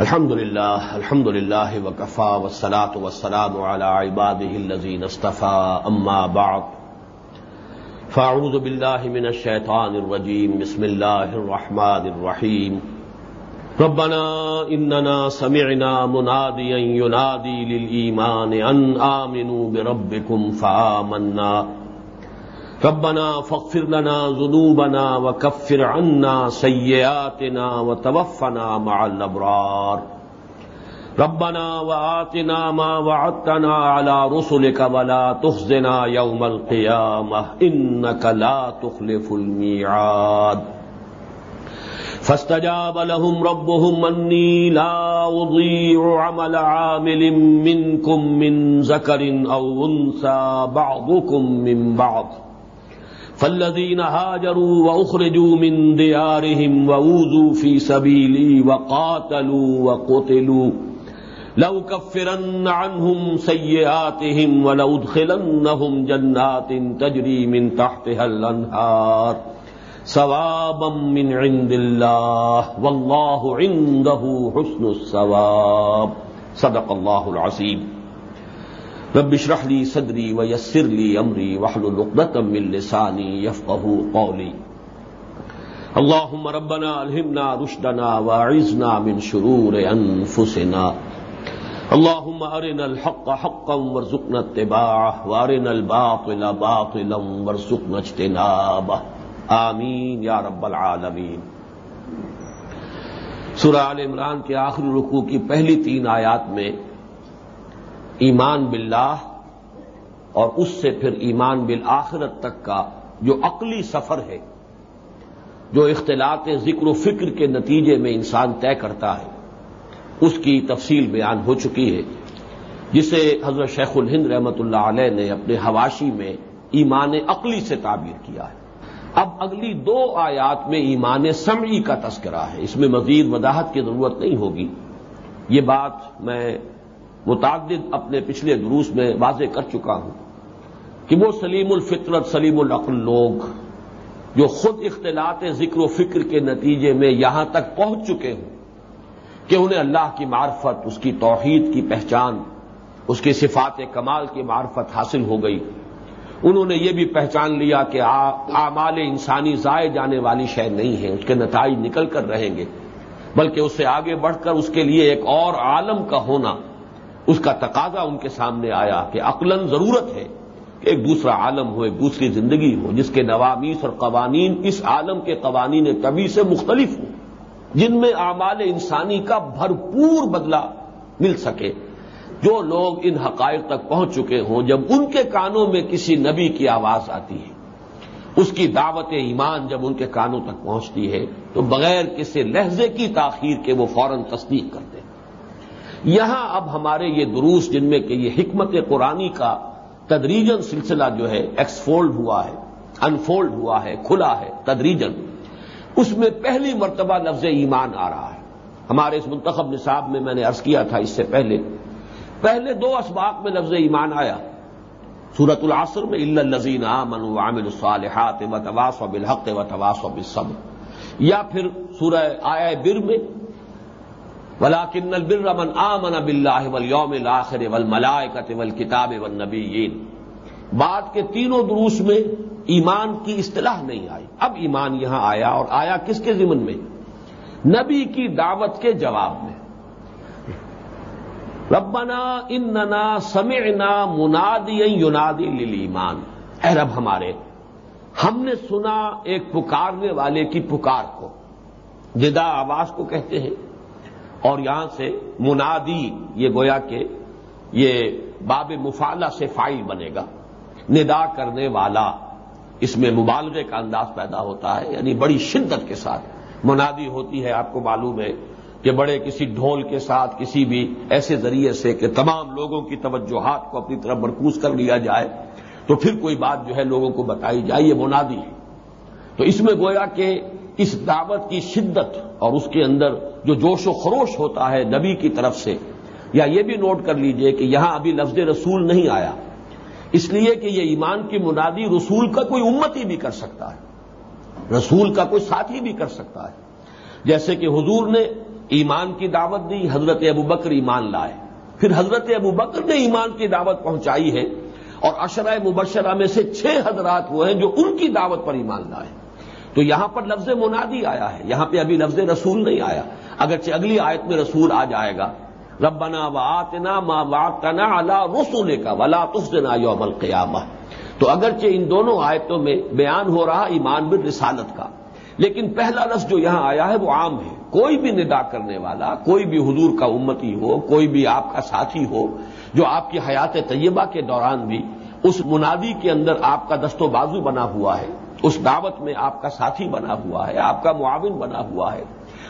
الحمد لله الحمد لله وكفى والصلاة والسلام على عباده الذين اصطفى أما بعد. فأعوذ بالله من الشيطان الرجيم بسم الله الرحمن الرحيم ربنا إننا سمعنا مناديا ينادي للإيمان أن آمنوا بربكم فآمنا. ربنا فاغفر لنا ذنوبنا وكفر عنا سيئاتنا وتوفنا مع الأبرار. ربنا وآتنا ما وعدتنا على رسلك ولا تخزنا يوم القيامة إنك لا تخلف الميعاد. فاستجاب لهم ربهم أني لا أضيع عمل عامل منكم من ذكر أو أنثى بعضكم من بعض. فالذين هاجروا وأخرجوا من ديارهم وأوذوا في سبيلي وقاتلوا وقتلوا لو كفرن عنهم سيئاتهم ولأدخلنهم جنات تجري من تحتها الأنهار ثوابا من عند الله والله عنده حسن الثواب. صدق الله العظيم رب اشرح لي صدري ويسر لي امري واحلل عقدة من لساني يفقهوا قولي. اللهم ربنا الهمنا رشدنا واعذنا من شرور انفسنا اللهم ارنا الحق حقا وارزقنا اتباعه وارنا الباطل باطلا وارزقنا اجتنابه. آمین یا رب العالمین سورہ آل عمران کے آخری رکوع کی پہلی تین آیات میں ایمان باللہ اور اس سے پھر ایمان بالآخرت تک کا جو عقلی سفر ہے، جو اختلاط ذکر و فکر کے نتیجے میں انسان طے کرتا ہے، اس کی تفصیل بیان ہو چکی ہے، جسے حضرت شیخ الہند رحمت اللہ علیہ نے اپنے حواشی میں ایمان عقلی سے تعبیر کیا ہے۔ اب اگلی دو آیات میں ایمان سمعی کا تذکرہ ہے، اس میں مزید وضاحت کی ضرورت نہیں ہوگی۔ یہ بات میں متعدد اپنے پچھلے دروس میں واضح کر چکا ہوں کہ وہ سلیم الفطرت، سلیم العقل لوگ جو خود اختلاط ذکر و فکر کے نتیجے میں یہاں تک پہنچ چکے ہوں کہ انہیں اللہ کی معرفت، اس کی توحید کی پہچان، اس کی صفات کمال کی معرفت حاصل ہو گئی۔ انہوں نے یہ بھی پہچان لیا کہ اعمال انسانی ضائع جانے والی شے نہیں ہے اس کے نتائج نکل کر رہیں گے، بلکہ اس سے آگے بڑھ کر اس کے لیے ایک اور عالم کا ہونا اس کا تقاضا ان کے سامنے آیا کہ عقلن ضرورت ہے کہ ایک دوسرا عالم ہو، ایک دوسری زندگی ہو، جس کے نوامیس اور قوانین اس عالم کے قوانین کبھی سے مختلف ہوں، جن میں اعمال انسانی کا بھرپور بدلہ مل سکے۔ جو لوگ ان حقائق تک پہنچ چکے ہوں، جب ان کے کانوں میں کسی نبی کی آواز آتی ہے، اس کی دعوت ایمان جب ان کے کانوں تک پہنچتی ہے، تو بغیر کسی لہجے کی تاخیر کے وہ فوراً تصدیق کرتے ہیں۔ یہاں اب ہمارے یہ دروس جن میں کہ یہ حکمت قرآنی کا تدریجن سلسلہ جو ہے ایکسفولڈ ہوا ہے، انفولڈ ہوا ہے، کھلا ہے، تدریجن۔ اس میں پہلی مرتبہ لفظ ایمان آ رہا ہے۔ ہمارے اس منتخب نصاب میں میں نے ارض کیا تھا اس سے پہلے۔ پہلے دو اسباق میں لفظ ایمان آیا۔ سورت العصر میں الزین من عامل الصالحات و تواس و بالحق و تواس و یا پھر سورہ آیا بر میں ولاکن البر من آمن باللہ والیوم الاخر والملائکۃ والکتاب والنبیین بعد کے تینوں دروس میں ایمان کی اصطلاح نہیں آئی۔ اب ایمان یہاں آیا اور آیا کس کے ضمن میں؟ نبی کی دعوت کے جواب میں۔ ربنا اننا سمعنا منادی ینادی للایمان۔ اے رب ہمارے، ہم نے سنا ایک پکارنے والے کی پکار کو۔ جدا آواز کو کہتے ہیں۔ اور یہاں سے منادی یہ گویا کہ یہ باب مفالہ سے فائل بنے گا۔ ندا کرنے والا اس میں مبالغے کا انداز پیدا ہوتا ہے یعنی بڑی شدت کے ساتھ منادی ہوتی ہے۔ آپ کو معلوم ہے کہ بڑے کسی ڈھول کے ساتھ کسی بھی ایسے ذریعے سے کہ تمام لوگوں کی توجہات کو اپنی طرف مرکوز کر لیا جائے تو پھر کوئی بات جو ہے لوگوں کو بتائی جائے، یہ منادی ہے۔ تو اس میں گویا کہ اس دعوت کی شدت اور اس کے اندر جو جوش و خروش ہوتا ہے نبی کی طرف سے، یا یہ بھی نوٹ کر لیجیے کہ یہاں ابھی لفظ رسول نہیں آیا۔ اس لیے کہ یہ ایمان کی منادی رسول کا کوئی امت ہی بھی کر سکتا ہے۔ رسول کا کوئی ساتھی بھی کر سکتا ہے۔ جیسے کہ حضور نے ایمان کی دعوت دی، حضرت ابو بکر ایمان لائے۔ پھر حضرت ابو بکر نے ایمان کی دعوت پہنچائی ہے اور اشرۂ مبشرہ میں سے چھ حضرات وہ ہیں جو ان کی دعوت پر ایمان لائے۔ تو یہاں پر لفظ منادی آیا ہے، یہاں پہ ابھی لفظ رسول نہیں آیا۔ اگرچہ اگلی آیت میں رسول آ جائے گا۔ ربنا و ما واقنا اللہ رسول کا ولا تفنا یوم القیامہ۔ تو اگرچہ ان دونوں آیتوں میں بیان ہو رہا ایمان بن رسالت کا، لیکن پہلا لفظ جو یہاں آیا ہے وہ عام ہے۔ کوئی بھی ندا کرنے والا، کوئی بھی حضور کا امتی ہو، کوئی بھی آپ کا ساتھی ہو، جو آپ کی حیات طیبہ کے دوران بھی اس منادی کے اندر آپ کا دست و بازو بنا ہوا ہے اس دعوت میں آپ کا ساتھی بنا ہوا ہے، آپ کا معاون بنا ہوا ہے۔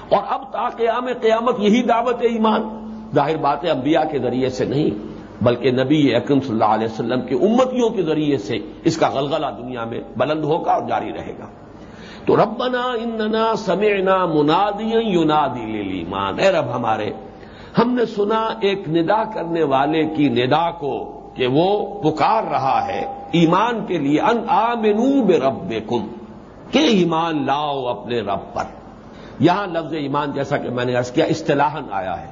اور اب تا قیام قیامت یہی دعوت ایمان۔ ظاہر بات انبیاء کے ذریعے سے نہیں، بلکہ نبی اکرم صلی اللہ علیہ وسلم کی امتیوں کے ذریعے سے اس کا غلغلہ دنیا میں بلند ہوگا اور جاری رہے گا۔ تو ربنا اننا سمعنا منادی یونادی لیمان اے رب ہمارے، ہم نے سنا ایک ندا کرنے والے کی ندا کو۔ کہ وہ پکار رہا ہے ایمان کے لیے، ان آمنو بے رب کہ ایمان لاؤ اپنے رب پر۔ یہاں لفظ ایمان جیسا کہ میں نے عرض کیا، اصطلاحاً آیا ہے۔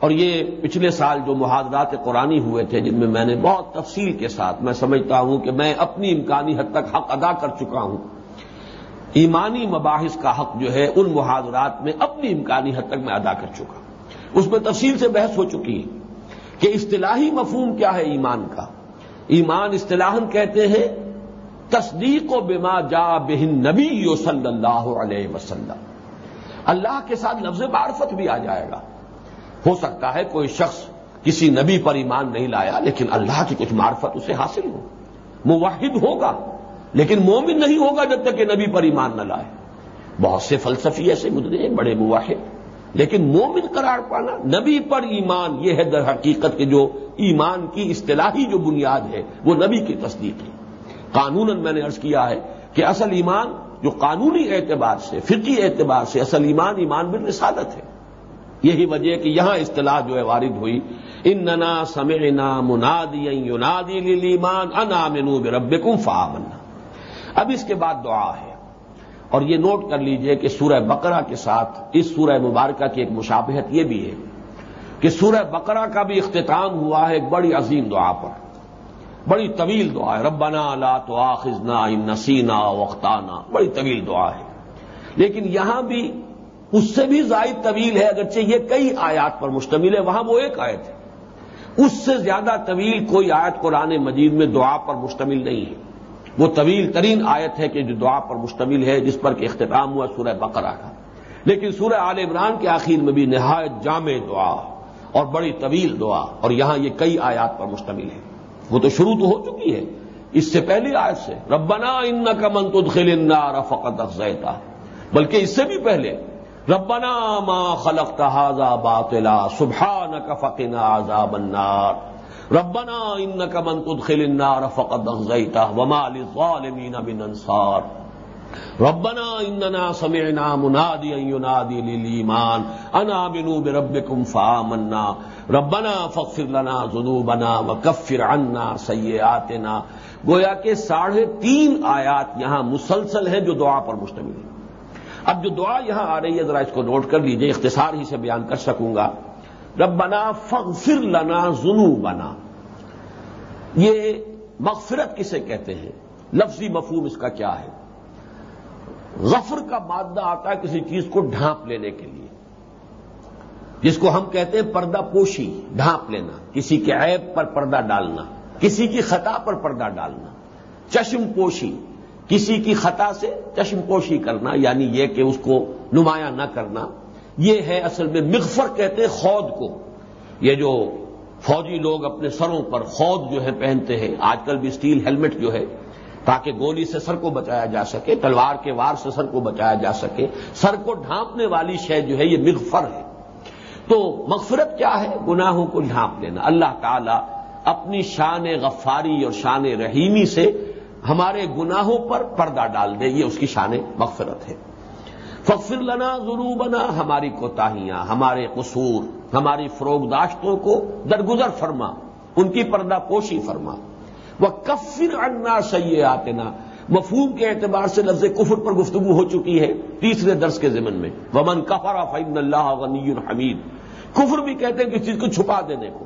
اور یہ پچھلے سال جو محاذرات قرآنی ہوئے تھے، جن میں میں نے بہت تفصیل کے ساتھ، میں سمجھتا ہوں کہ میں اپنی امکانی حد تک حق ادا کر چکا ہوں۔ ایمانی مباحث کا حق جو ہے، ان محاذرات میں اپنی امکانی حد تک میں ادا کر چکا۔ ہوں اس میں تفصیل سے بحث ہو چکی ہے۔ کہ اصطلاحی مفہوم کیا ہے ایمان کا؟ ایمان اصطلاحاً کہتے ہیں، تصدیق و بما جا بہن نبی صلی اللہ علیہ وسلم۔ اللہ کے ساتھ لفظ معرفت بھی آ جائے گا۔ ہو سکتا ہے کوئی شخص کسی نبی پر ایمان نہیں لایا، لیکن اللہ کی کچھ معرفت اسے حاصل ہو۔ موحد ہوگا، لیکن مومن نہیں ہوگا جب تک کہ نبی پر ایمان نہ لائے۔ بہت سے فلسفی ایسے گزرے ہیں، بڑے مواحد لیکن مومن قرار پانا، نبی پر ایمان، یہ ہے در حقیقت کے جو ایمان کی اصطلاحی جو بنیاد ہے، وہ نبی کی تصدیق ہے۔ قانون میں نے ارض کیا ہے کہ اصل ایمان جو قانونی اعتبار سے فقی اعتبار سے اصل ایمان ایمان بن رسالت ہے۔ یہی وجہ کہ یہاں اصطلاح جو ہے وارد ہوئی ان ننا سمعنا منادی یونادی لیمان انا منو رب فامنا اب اس کے بعد دعا ہے۔ اور یہ نوٹ کر لیجیے کہ سورہ بقرہ کے ساتھ اس سورہ مبارکہ کی ایک مشابہت یہ بھی ہے کہ سورہ بقرہ کا بھی اختتام ہوا ہے ایک بڑی عظیم دعا پر، بڑی طویل دعا ہے۔ ربنا لا تو آخذنا نسینا وختانہ بڑی طویل دعا ہے۔ لیکن یہاں بھی اس سے بھی زائد طویل ہے، اگرچہ یہ کئی آیات پر مشتمل ہے، وہاں وہ ایک آیت ہے۔ اس سے زیادہ طویل کوئی آیت قرآن مجید میں دعا پر مشتمل نہیں ہے۔ وہ طویل ترین آیت ہے کہ جو دعا پر مشتمل ہے، جس پر کہ اختتام ہوا سورہ بقرہ کا۔ لیکن سورہ عال عمران کے آخر میں بھی نہایت جامع دعا اور بڑی طویل دعا اور یہاں یہ کئی آیات پر مشتمل ہے۔ وہ تو شروع تو ہو چکی ہے۔ اس سے پہلی آیت سے، ربنا ان کا من تدخل النار فقط افزیتا بلکہ اس سے بھی پہلے، ربنا ما خلقت هذا باطلا سبحانك فقنا عذاب النار۔ ربنا انك من تدخل النار فقد اخزيته وما للظالمين من انصار۔ ربنا اننا سمعنا مناديا ينادي للايمان انا امنوا بربكم فآمنا۔ ربنا فخر لنا ذنوبنا وكفر عنا سيئاتنا گویا کہ ساڑھے تین آیات یہاں مسلسل ہیں جو دعا پر مشتمل ہے اب جو دعا یہاں آ رہی ہے، ذرا اس کو نوٹ کر لیجیے، اختصار ہی سے بیان کر سکوں گا۔ ربنا فغفر لنا ذنوبنا۔ یہ مغفرت کسے کہتے ہیں؟ لفظی مفہوم اس کا کیا ہے؟ غفر کا مادہ آتا ہے کسی چیز کو ڈھانپ لینے کے لیے۔ جس کو ہم کہتے ہیں پردہ پوشی، ڈھانپ لینا۔ کسی کے عیب پر پردہ ڈالنا۔ کسی کی خطا پر پردہ ڈالنا۔ چشم پوشی۔ کسی کی خطا سے چشم پوشی کرنا یعنی یہ کہ اس کو نمایاں نہ کرنا۔ یہ ہے اصل میں مغفر کہتے ہیں خود کو۔ یہ جو فوجی لوگ اپنے سروں پر خود جو ہے پہنتے ہیں، آج کل بھی اسٹیل ہیلمٹ جو ہے، تاکہ گولی سے سر کو بچایا جا سکے، تلوار کے وار سے سر کو بچایا جا سکے، سر کو ڈھانپنے والی شے جو ہے یہ مغفر ہے۔ تو مغفرت کیا ہے؟ گناہوں کو ڈھانپ لینا۔ اللہ تعالی اپنی شان غفاری اور شان رحیمی سے ہمارے گناہوں پر پردہ ڈال دے، یہ اس کی شان مغفرت ہے۔ فخر لنا ضرور بنا ہماری کوتاہیاں، ہمارے قصور، ہماری فروغداشتوں کو درگزر فرما، ان کی پردہ پوشی فرما۔ وہ کفر انا سیے آتے نا مفہوم کے اعتبار سے لفظ کفر پر گفتگو ہو چکی ہے تیسرے درس کے ضمن میں۔ ومن کفر فعن اللہ غنی الحمید کفر بھی کہتے ہیں کہ چیز کو چھپا دینے کو۔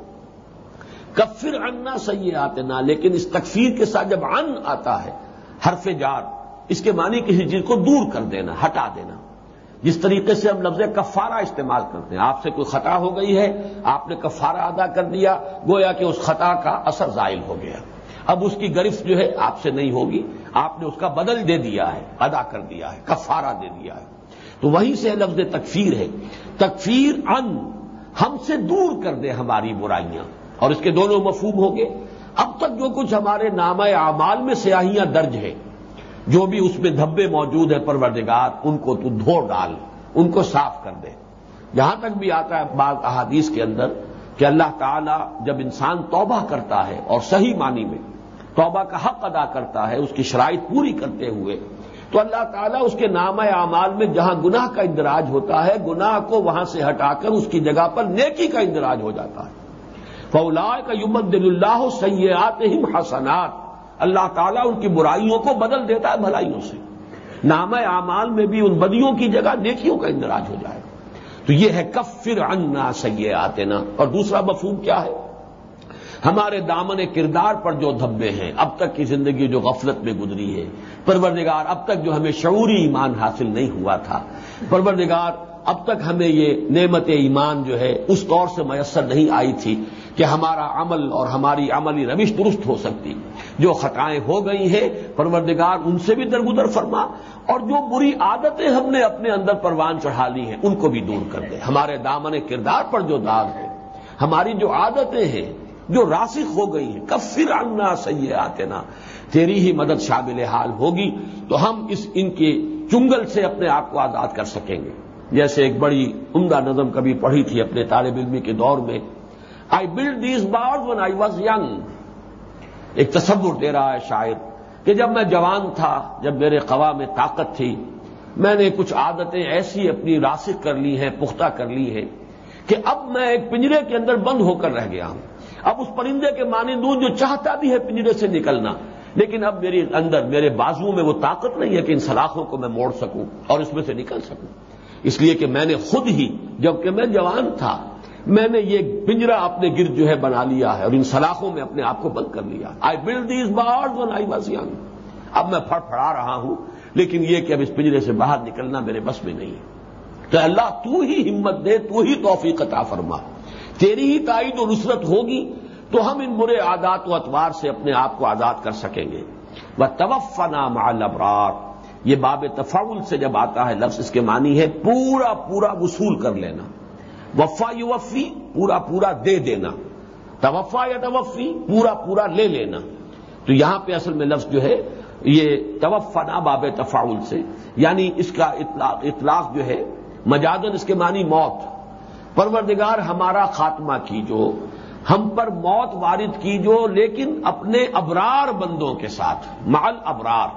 کفر اننا سید آتے نا لیکن اس تکفیر کے ساتھ جب ان آتا ہے، حرف جار، اس کے معنی کسی چیز کو دور کر دینا، ہٹا دینا۔ جس طریقے سے ہم لفظ کفارہ استعمال کرتے ہیں۔ آپ سے کوئی خطا ہو گئی ہے؟ آپ نے کفارہ ادا کر دیا، گویا کہ اس خطا کا اثر زائل ہو گیا۔ اب اس کی گرفت جو ہے آپ سے نہیں ہوگی۔ آپ نے اس کا بدل دے دیا ہے، ادا کر دیا ہے، کفارہ دے دیا ہے۔ تو وہیں سے لفظ تکفیر ہے۔ تکفیر ان، ہم سے دور کر دے ہماری برائیاں۔ اور اس کے دونوں مفہوم ہوں گے۔ اب تک جو کچھ ہمارے نامہ اعمال میں سیاہیاں درج ہیں جو بھی اس میں دھبے موجود ہیں پروردگار، ان کو تو دھو ڈال، ان کو صاف کر دے۔ جہاں تک بھی آتا ہے بعض احادیث کے اندر کہ اللہ تعالی جب انسان توبہ کرتا ہے اور صحیح معنی میں توبہ کا حق ادا کرتا ہے، اس کی شرائط پوری کرتے ہوئے، تو اللہ تعالیٰ اس کے نام اعمال میں جہاں گناہ کا اندراج ہوتا ہے، گناہ کو وہاں سے ہٹا کر اس کی جگہ پر نیکی کا اندراج ہو جاتا ہے۔ فولا کا یمد دل اللہ سیاحت حسنات اللہ تعالیٰ ان کی برائیوں کو بدل دیتا ہے بھلائیوں سے۔ نام اعمال میں بھی ان بدیوں کی جگہ نیکیوں کا اندراج ہو جائے گا۔ تو یہ ہے کفر انا سیے آتے نا اور دوسرا مفہوم کیا ہے؟ ہمارے دامن کردار پر جو دھبے ہیں، اب تک کی زندگی جو غفلت میں گزری ہے۔ پروردگار، اب تک جو ہمیں شعوری ایمان حاصل نہیں ہوا تھا۔ پروردگار، اب تک ہمیں یہ نعمت ایمان جو ہے، اس طور سے میسر نہیں آئی تھی کہ ہمارا عمل اور ہماری عملی روش درست ہو سکتی۔ جو خطائیں ہو گئی ہیں، پروردگار ان سے بھی درگزر فرما۔ اور جو بری عادتیں ہم نے اپنے اندر پروان چڑھا لی ہیں، ان کو بھی دور کر دے۔ ہمارے دامن کردار پر جو داغ ہے، ہماری جو عادتیں ہیں، جو راسخ ہو گئی ہیں کب پھر اننا سیے آتے نا تیری ہی مدد شامل حال ہوگی، تو ہم اس ان کے چنگل سے اپنے آپ کو آزاد کر سکیں گے۔ جیسے ایک بڑی عمدہ نظم کبھی پڑھی تھی اپنے طالب علمی کے دور میں۔ I built these bars when I was young ایک تصور دے رہا ہے شاید کہ جب میں جوان تھا، جب میرے قوا میں طاقت تھی، میں نے کچھ عادتیں ایسی اپنی راسک کر لی ہیں، پختہ کر لی ہیں کہ اب میں ایک پنجرے کے اندر بند ہو کر رہ گیا ہوں۔ اب اس پرندے کے مانند جو چاہتا بھی ہے پنجرے سے نکلنا، لیکن اب میری اندر، میرے بازو میں وہ طاقت نہیں ہے کہ ان سلاخوں کو میں موڑ سکوں اور اس میں سے نکل سکوں۔ اس لیے کہ میں نے خود ہی، جبکہ میں جوان تھا میں نے یہ پنجرا اپنے گرد جو ہے بنا لیا ہے اور ان سلاخوں میں اپنے آپ کو بند کر لیا I built these bars when I was اب میں پھڑ پھڑا رہا ہوں، لیکن یہ کہ اب اس پنجرے سے باہر نکلنا میرے بس میں نہیں ہے۔ تو اللہ تو ہی ہمت دے، تو ہی توفیق عطا فرما۔ تیری ہی تائید و نصرت ہوگی تو ہم ان برے عادات و اتوار سے اپنے آپ کو آزاد کر سکیں گے۔ وہ توفنا نام البرار یہ باب تفاول سے جب آتا ہے، لفظ اس کے معنی ہے پورا پورا وصول کر لینا۔ وفا یو وفی پورا پورا دے دینا۔ توفا یا توفی، پورا پورا لے لینا۔ تو یہاں پہ اصل میں لفظ جو ہے، یہ توفنا باب تفاول سے یعنی اس کا اطلاق اطلاق جو ہے مجادن اس کے معنی موت۔ پروردگار ہمارا خاتمہ کی جو ہم پر موت وارد کی جو لیکن اپنے ابرار بندوں کے ساتھ مال ابرار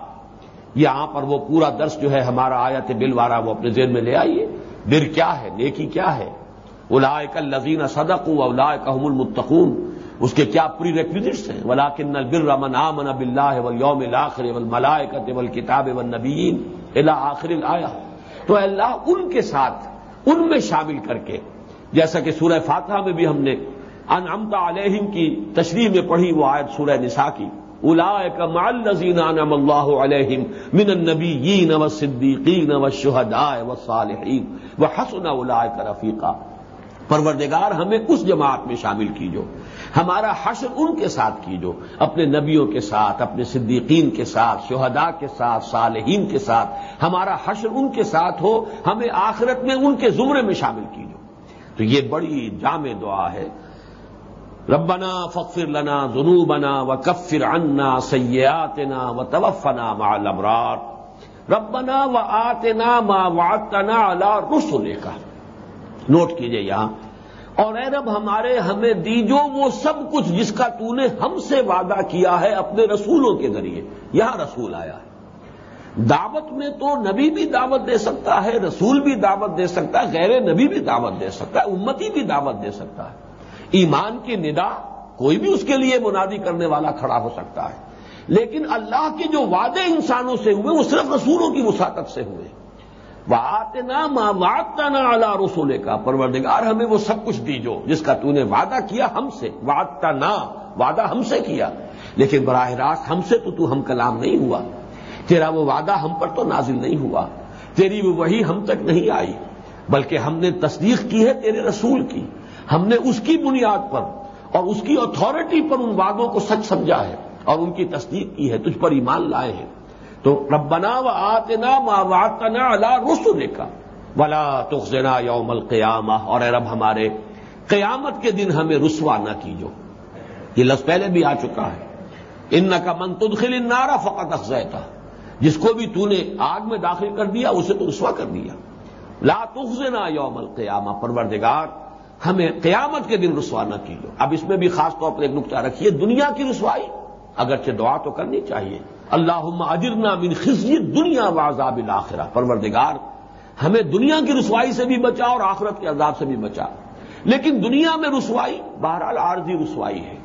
یہاں پر وہ پورا درس جو ہے، ہمارا آیا تھے بل وارا وہ اپنے ذہن میں لے آئیے۔ بر کیا ہے؟ نیکی کیا ہے؟ الاائے کا لذین صدق الاائے کا المتقون اس کے کیا پری ریکوزٹس ہیں؟ ولاکن بر رمن آمن بلّہ و یوم الآخر ول ملائے کا کتاب و نبین اللہ آخر آیا تو اللہ ان کے ساتھ ان میں شامل کر کے، جیسا کہ سورہ فاتحہ میں بھی ہم نے انعمتا علیہم کی تشریح میں پڑھی، وہ آیت سورہ نساء کی۔ اولئک مع الذین انعم اللہ علیہم من النبیین والصدیقین والشہداء والصالحین۔ وحسن اولئک رفیقا۔ پروردگار ہمیں اس جماعت میں شامل کیجو۔ ہمارا حشر ان کے ساتھ کیجو، اپنے نبیوں کے ساتھ، اپنے صدیقین کے ساتھ، شہداء کے ساتھ، صالحین کے ساتھ۔ ہمارا حشر ان کے ساتھ ہو، ہمیں آخرت میں ان کے زمرے میں شامل کیجو۔ تو یہ بڑی جامع دعا ہے۔ ربنا فخر لنا ذنوبنا وكفر عنا سيئاتنا وتوفنا مع الابرار ربنا وآتنا ما وعدتنا على رسلك نوٹ کیجیے یہاں۔ اور اے رب ہمارے، ہمیں دیجو وہ سب کچھ جس کا تو نے ہم سے وعدہ کیا ہے اپنے رسولوں کے ذریعے۔ یہاں رسول آیا ہے۔ دعوت میں تو نبی بھی دعوت دے سکتا ہے، رسول بھی دعوت دے سکتا ہے، غیر نبی بھی دعوت دے سکتا ہے، امتی بھی دعوت دے سکتا ہے۔ ایمان کی ندا کوئی بھی اس کے لیے منادی کرنے والا کھڑا ہو سکتا ہے۔ لیکن اللہ کے جو وعدے انسانوں سے ہوئے، وہ صرف رسولوں کی وساطت سے ہوئے۔ آتے نہ ماں وادتا نہ اللہ رسولے کا پروردگار، ہمیں وہ سب کچھ دیجو جس کا تو نے وعدہ کیا ہم سے۔ وادتا نہ وعدہ ہم سے کیا۔ لیکن براہ راست ہم سے تو تو ہم کلام نہیں ہوا۔ تیرا وہ وعدہ ہم پر تو نازل نہیں ہوا۔ تیری وہ وہی ہم تک نہیں آئی۔ بلکہ ہم نے تصدیق کی ہے تیرے رسول کی۔ ہم نے اس کی بنیاد پر اور اس کی اتھارٹی پر ان وعدوں کو سچ سمجھا ہے اور ان کی تصدیق کی ہے، تجھ پر ایمان لائے ہیں۔ تو ربنا و آتے نا واطنا اللہ رسول کا ولا تخنا یوم القیامہ. اور اے رب ہمارے، قیامت کے دن ہمیں رسوا نہ کیجو. یہ لفظ پہلے بھی آ چکا ہے. ان کا من تدخل نارا فقط افزائے جس کو بھی تو نے آگ میں داخل کر دیا، اسے تو رسوا کر دیا. لا تخنا یوم القیامہ. پروردگار، ہمیں قیامت کے دن رسوا نہ کیجو. اب اس میں بھی خاص طور پر ایک نقطہ رکھیے، دنیا کی رسوائی اگرچہ دعا تو کرنی چاہیے۔ اللہ اجرنا من خزی دنیا و عذاب پروردگار، ہمیں دنیا کی رسوائی سے بھی بچا اور آخرت کے عذاب سے بھی بچا۔ لیکن دنیا میں رسوائی بہرحال عارضی رسوائی ہے۔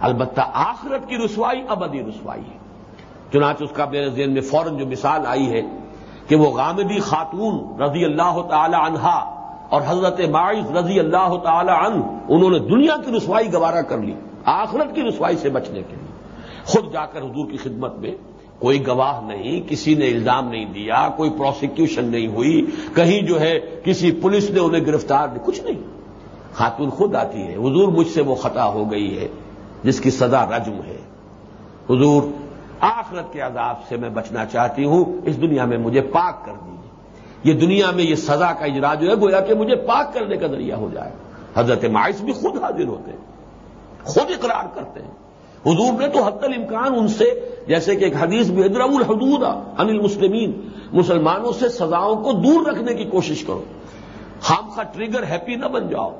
البتہ آخرت کی رسوائی ابدی رسوائی ہے۔ چنانچہ اس کا میرے ذہن میں فوراً جو مثال آئی ہے کہ وہ غامدی خاتون رضی اللہ تعالی عنہا اور حضرت باعث رضی اللہ تعالی عنہ، انہوں نے دنیا کی رسوائی گوارا کر لی، آخرت کی رسوائی سے بچنے کے لیے۔ خود جا کر حضور کی خدمت میں کوئی گواہ نہیں، کسی نے الزام نہیں دیا، کوئی پروسیکیوشن نہیں ہوئی، کہیں جو ہے کسی پولیس نے انہیں گرفتار نہیں، کچھ نہیں۔ خاتون خود آتی ہے، حضور مجھ سے وہ خطا ہو گئی ہے، جس کی سزا رجم ہے۔ حضور، آخرت کے عذاب سے میں بچنا چاہتی ہوں، اس دنیا میں مجھے پاک کر دیجیے یہ دنیا میں یہ سزا کا اجرا جو ہے، گویا کہ مجھے پاک کرنے کا ذریعہ ہو جائے۔ حضرت مائس بھی خود حاضر ہوتے ہیں، خود اقرار کرتے ہیں۔ حضور نے تو حت الامکان ان سے، جیسے کہ ایک حدیث بھی ادر الحدود ان المسلمین، مسلمانوں سے سزاؤں کو دور رکھنے کی کوشش کرو۔ خام کا ٹریگر ہیپی نہ بن جاؤ۔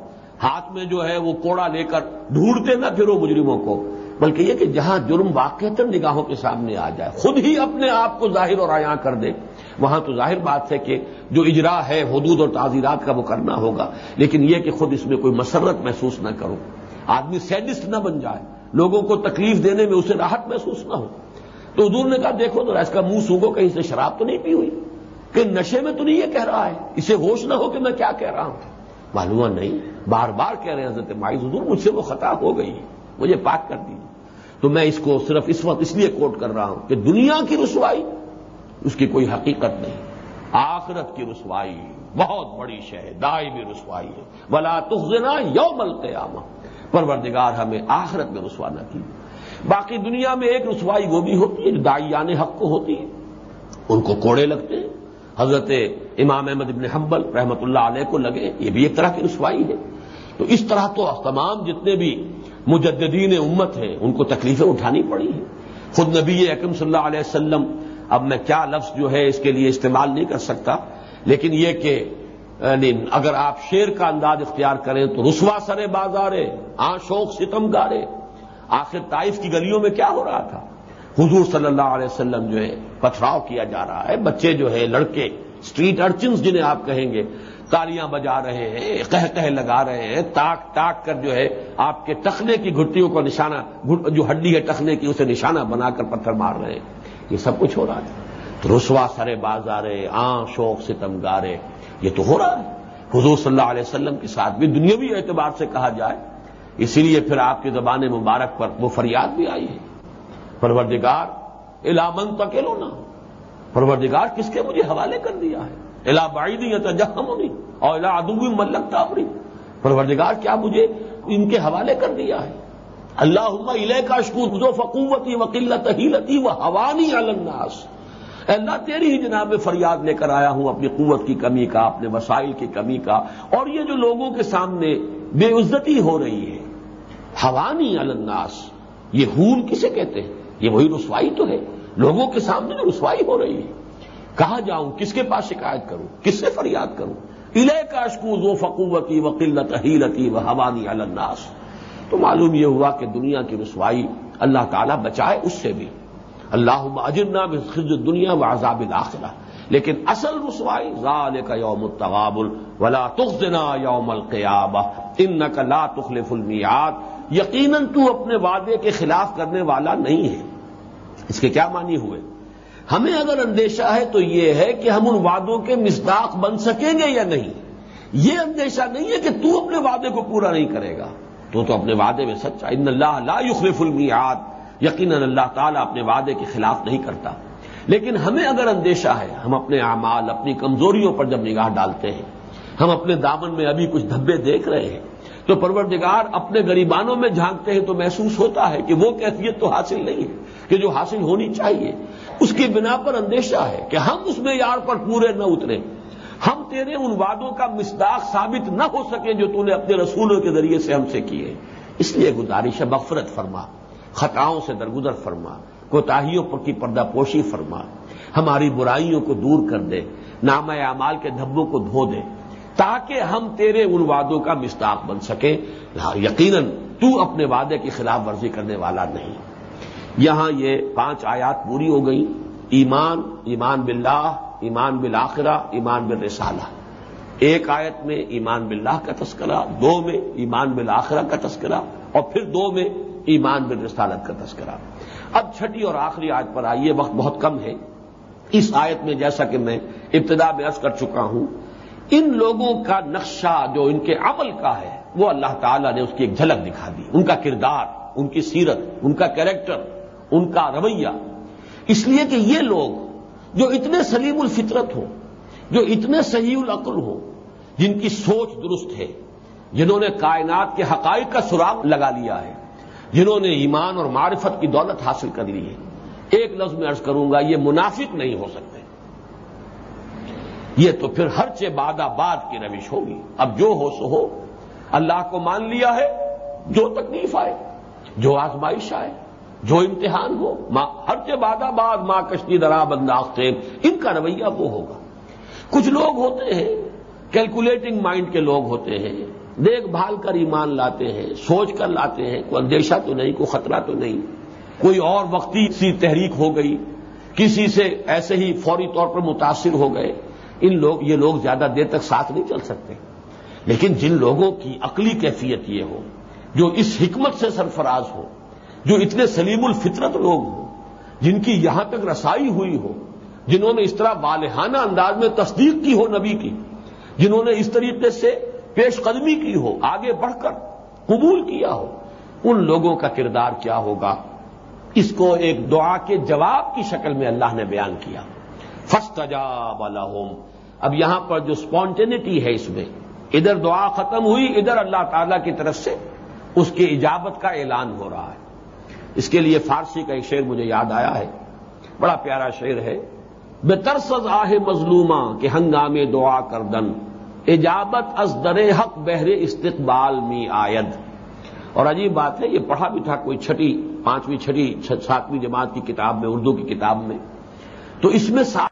ہاتھ میں جو ہے وہ کوڑا لے کر ڈھونڈتے نہ پھرو مجرموں کو۔ بلکہ یہ کہ جہاں جرم واقع نگاہوں کے سامنے آ جائے، خود ہی اپنے آپ کو ظاہر اور آیاں کر دے۔ وہاں تو ظاہر بات ہے کہ جو اجرا ہے، حدود اور تعزیرات کا وہ کرنا ہوگا۔ لیکن یہ کہ خود اس میں کوئی مسرت محسوس نہ کرو۔ آدمی سیڈسٹ نہ بن جائے۔ لوگوں کو تکلیف دینے میں اسے راحت محسوس نہ ہو۔ تو حضور نے کہا، دیکھو تو اس کا منہ سوگو کہیں سے شراب تو نہیں پی ہوئی؟ کہ نشے میں تو نہیں یہ کہہ رہا ہے، اسے ہوش نہ ہو کہ میں کیا کہہ رہا ہوں۔ معلوم نہیں، بار بار کہہ رہے ہیں حضرت مائز حضور مجھ سے وہ خطا ہو گئی مجھے پاک کر دی تو میں اس کو صرف اس وقت اس لیے کوٹ کر رہا ہوں کہ دنیا کی رسوائی اس کی کوئی حقیقت نہیں، آخرت کی رسوائی بہت بڑی شہ دائمی رسوائی ہے۔ بلا تخنا یوم القیامہ پروردگار ہمیں آخرت میں رسوا نہ کی باقی دنیا میں ایک رسوائی وہ بھی ہوتی ہے جو دائیان حق کو ہوتی ہے۔ ان کو کوڑے لگتے ہیں۔ حضرت امام احمد ابن حنبل رحمت اللہ علیہ کو لگے، یہ بھی ایک طرح کی رسوائی ہے۔ تو اس طرح تو تمام جتنے بھی مجددین امت ہیں، ان کو تکلیفیں اٹھانی پڑی ہیں۔ خود نبی اکم صلی اللہ علیہ وسلم، اب میں کیا لفظ جو ہے اس کے لیے استعمال نہیں کر سکتا، لیکن یہ کہ یعنی اگر آپ شیر کا انداز اختیار کریں تو رسوا سرے بازارے، آ شوق ستم گارے۔ آخر طائف کی گلیوں میں کیا ہو رہا تھا؟ حضور صلی اللہ علیہ وسلم جو ہے، پتھراؤ کیا جا رہا ہے۔ بچے جو ہے لڑکے اسٹریٹ ارچنس جنہیں آپ کہیں گے، تالیاں بجا رہے ہیں کہہ کہہ لگا رہے ہیں، تاک تاک کر جو ہے، آپ کے ٹخنے کی گھٹیوں کو نشانہ جو ہڈی ہے ٹخنے کی، اسے نشانہ بنا کر پتھر مار رہے ہیں۔ یہ سب کچھ ہو رہا ہے تو رسوا سرے بازارے، آ شوق ستم گارے۔ یہ تو ہو رہا ہے۔ حضور صلی اللہ علیہ وسلم کے ساتھ بھی دنیاوی اعتبار سے کہا جائے۔ اسی لیے پھر آپ کی زبان مبارک پر وہ فریاد بھی آئی ہے۔ پروردگار علامن تکیلو نا پروردگار کس کے مجھے حوالے کر دیا ہے؟ الا بائی یا تجہم ہونی اور الا ادوی ملک تابری پروردگار کیا مجھے ان کے حوالے کر دیا ہے؟ اللہ علیہ کا شکو فقوتی وکلت ہی و حوانی الناس۔ اللہ تیری ہی جناب میں فریاد لے کر آیا ہوں اپنی قوت کی کمی کا، اپنے وسائل کی کمی کا۔ اور یہ جو لوگوں کے سامنے بے عزتی ہو رہی ہے حوانی الناس۔ یہ ہون کسے کہتے ہیں؟ یہ وہی رسوائی تو ہے۔ لوگوں کے سامنے جو رسوائی ہو رہی ہے، کہاں جاؤں؟ کس کے پاس شکایت کروں؟ کس سے فریاد کروں؟ الہ کا اشکوز و فقوتی و قلت ہیلتی و حوانی الناس۔ تو معلوم یہ ہوا کہ دنیا کی رسوائی اللہ تعالیٰ بچائے اس سے بھی۔ اللہ اجرنا خز دنیا و عذاب الآخرہ لیکن اصل رسوائی ظال کا یوم التغابل ولا تخنا یوم القیابہ ان کا لا تخلف المیاد یقیناً تو اپنے وعدے کے خلاف کرنے والا نہیں ہے۔ اس کے کیا معنی ہوئے؟ ہمیں اگر اندیشہ ہے تو یہ ہے کہ ہم ان وعدوں کے مزداق بن سکیں گے یا نہیں۔ یہ اندیشہ نہیں ہے کہ تو اپنے وعدے کو پورا نہیں کرے گا۔ تو تو اپنے وعدے میں سچا۔ ان اللہ لا یخلف المیعاد۔ یقیناً اللہ تعالیٰ اپنے وعدے کے خلاف نہیں کرتا۔ لیکن ہمیں اگر اندیشہ ہے، ہم اپنے اعمال، اپنی کمزوریوں پر جب نگاہ ڈالتے ہیں، ہم اپنے دامن میں ابھی کچھ دھبے دیکھ رہے ہیں، تو پروردگار اپنے غریبانوں میں جھانکتے ہیں تو محسوس ہوتا ہے کہ وہ کیفیت تو حاصل نہیں ہے، کہ جو حاصل ہونی چاہیے۔ اس کی بنا پر اندیشہ ہے کہ ہم اس معیار پر پورے نہ اتریں ہم تیرے ان وعدوں کا مصداق ثابت نہ ہو سکے جو تو نے اپنے رسولوں کے ذریعے سے ہم سے کیے۔ اس لیے گزارش ہے، مغفرت فرما۔ خطاؤں سے درگزر فرما، کوتاہیوں پر کی پردہ پوشی فرما۔ ہماری برائیوں کو دور کر دے نام اعمال کے دھبوں کو دھو دے، تاکہ ہم تیرے ان وعدوں کا مستاق بن سکیں۔ یقیناً تو اپنے وعدے کی خلاف ورزی کرنے والا نہیں۔ یہاں یہ پانچ آیات پوری ہو گئی ایمان ایمان باللہ، ایمان بالآخرہ، ایمان بالرسالہ۔ ایک آیت میں ایمان باللہ کا تذکرہ، دو میں ایمان بالآخرہ کا تذکرہ، اور پھر دو میں ایمان بالرسالت کا تذکرہ۔ اب چھٹی اور آخری آیت پر آئیے، وقت بہت کم ہے۔ اس آیت میں جیسا کہ میں ابتدا میں عرض کر چکا ہوں، ان لوگوں کا نقشہ جو ان کے عمل کا ہے، وہ اللہ تعالیٰ نے اس کی ایک جھلک دکھا دی۔ ان کا کردار، ان کی سیرت، ان کا کیریکٹر ان کا رویہ۔ اس لیے کہ یہ لوگ جو اتنے سلیم الفطرت ہوں، جو اتنے صحیح العقل ہوں، جن کی سوچ درست ہے، جنہوں نے کائنات کے حقائق کا سراغ لگا لیا ہے جنہوں نے ایمان اور معرفت کی دولت حاصل کر لی ہے۔ ایک لفظ میں ارض کروں گا، یہ منافق نہیں ہو سکتے۔ یہ تو پھر ہر چے باد آباد کی روش ہوگی۔ اب جو ہو سو ہو۔ اللہ کو مان لیا ہے، جو تکلیف آئے، جو آزمائش آئے، جو امتحان ہو ہر چے بادہ باد ماں کشتی درا بنداختے ان کا رویہ وہ ہوگا۔ کچھ لوگ ہوتے ہیں کیلکولیٹنگ مائنڈ کے لوگ ہوتے ہیں دیکھ بھال کر ایمان لاتے ہیں، سوچ کر لاتے ہیں کوئی اندیشہ تو نہیں، کوئی خطرہ تو نہیں۔ کوئی اور وقتی سی تحریک ہو گئی، کسی سے ایسے ہی فوری طور پر متاثر ہو گئے۔ ان لوگ، یہ لوگ زیادہ دیر تک ساتھ نہیں چل سکتے۔ لیکن جن لوگوں کی عقلی کیفیت یہ ہو، جو اس حکمت سے سرفراز ہو، جو اتنے سلیم الفطرت لوگ ہوں، جن کی یہاں تک رسائی ہوئی ہو، جنہوں نے اس طرح بالحانہ انداز میں تصدیق کی ہو نبی کی، جنہوں نے اس طریقے سے پیش قدمی کی ہو، آگے بڑھ کر قبول کیا ہو، ان لوگوں کا کردار کیا ہوگا؟ اس کو ایک دعا کے جواب کی شکل میں اللہ نے بیان کیا۔ فسٹ عجاب اب یہاں پر جو اسپونٹینٹی ہے اس میں، ادھر دعا ختم ہوئی، ادھر اللہ تعالی کی طرف سے اس کی اجابت کا اعلان ہو رہا ہے۔ اس کے لیے فارسی کا ایک شعر مجھے یاد آیا ہے۔ بڑا پیارا شعر ہے۔ بے ترسز آہ مظلومہ کہ ہنگام دعا کردن۔ اجابت از در حق بہرے استقبال می آید۔ اور عجیب بات ہے، یہ پڑھا بھی تھا کوئی چھٹی، پانچویں چھٹی، ساتویں جماعت کی کتاب میں، اردو کی کتاب میں۔ تو اس میں